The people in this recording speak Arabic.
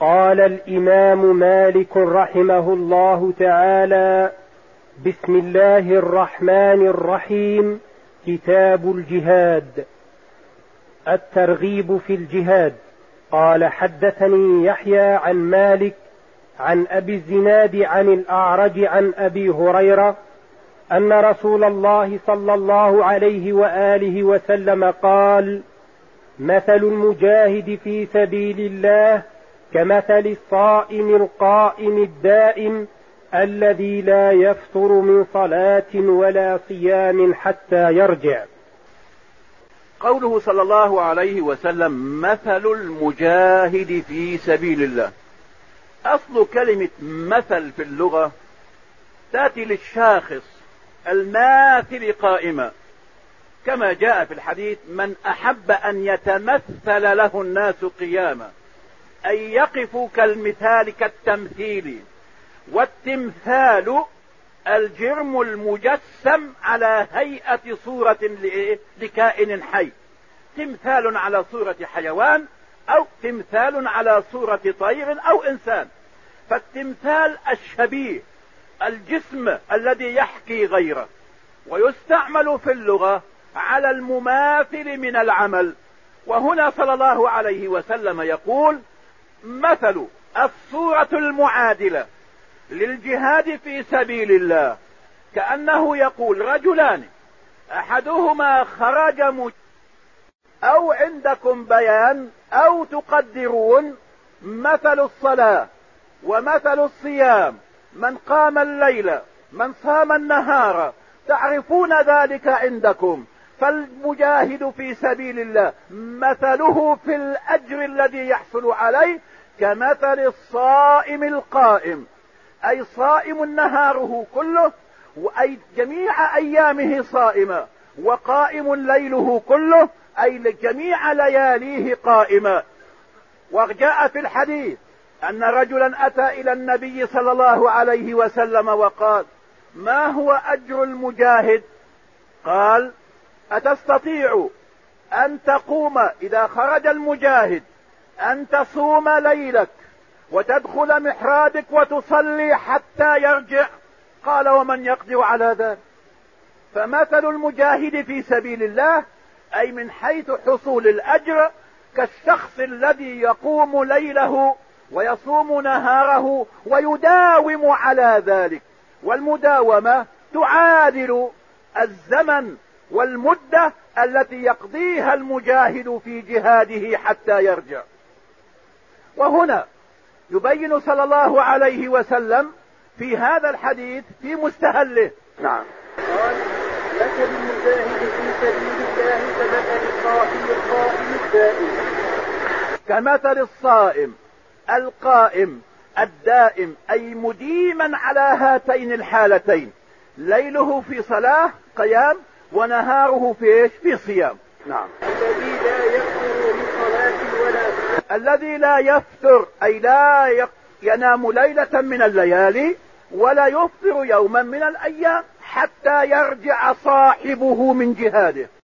قال الإمام مالك رحمه الله تعالى بسم الله الرحمن الرحيم كتاب الجهاد الترغيب في الجهاد. قال حدثني يحيى عن مالك عن أبي الزناد عن الأعرج عن أبي هريرة أن رسول الله صلى الله عليه وآله وسلم قال مثل المجاهد في سبيل الله كمثل الصائم القائم الدائم الذي لا يفطر من صلاة ولا صيام حتى يرجع. قوله صلى الله عليه وسلم مثل المجاهد في سبيل الله. أصل كلمة مثل في اللغة تأتي للشاخص الماثل قائما. كما جاء في الحديث من أحب أن يتمثل له الناس قياما. اي يقفوا كالمثال كالتمثيل. والتمثال الجرم المجسم على هيئة صورة لكائن حي. تمثال على صورة حيوان أو تمثال على صورة طير أو إنسان. فالتمثال الشبيه الجسم الذي يحكي غيره ويستعمل في اللغة على المماثل من العمل. وهنا صلى الله عليه وسلم يقول مثل الصورة المعادلة للجهاد في سبيل الله. كأنه يقول رجلان أحدهما خرج مج... أو عندكم بيان أو تقدرون مثل الصلاة ومثل الصيام. من قام الليل من صام النهار تعرفون ذلك عندكم. فالمجاهد في سبيل الله مثله في الأجر الذي يحصل عليه كمثل الصائم القائم. أي صائم نهاره كله وأي جميع أيامه صائما وقائم ليله كله أي جميع لياليه قائما. وجاء في الحديث أن رجلا أتى إلى النبي صلى الله عليه وسلم وقال ما هو أجر المجاهد؟ قال أتستطيع أن تقوم إذا خرج المجاهد أن تصوم ليلك وتدخل محرابك وتصلي حتى يرجع؟ قال ومن يقدر على ذلك؟ فمثل المجاهد في سبيل الله أي من حيث حصول الأجر كالشخص الذي يقوم ليله ويصوم نهاره ويداوم على ذلك والمداومة تعادل الزمن والمدة التي يقضيها المجاهد في جهاده حتى يرجع. وهنا يبين صلى الله عليه وسلم في هذا الحديث في مستهله. نعم. قال مثل المجاهد في سبيل الله كمثل الصائم القائم الدائم كمثل الصائم القائم الدائم أي مديما على هاتين الحالتين ليله في صلاة قيام ونهاره في إيش؟ في صيام. نعم. الذي لا يفتر من صلاة ولا الذي لا يفتر أي لا ينام ليلة من الليالي ولا يفطر يوما من الأيام حتى يرجع صاحبه من جهاده.